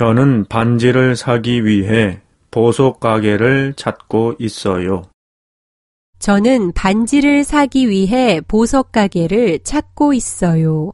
저는 반지를 사기 위해 보석 가게를 찾고 있어요. 저는 반지를 사기 위해 보석 가게를 찾고 있어요.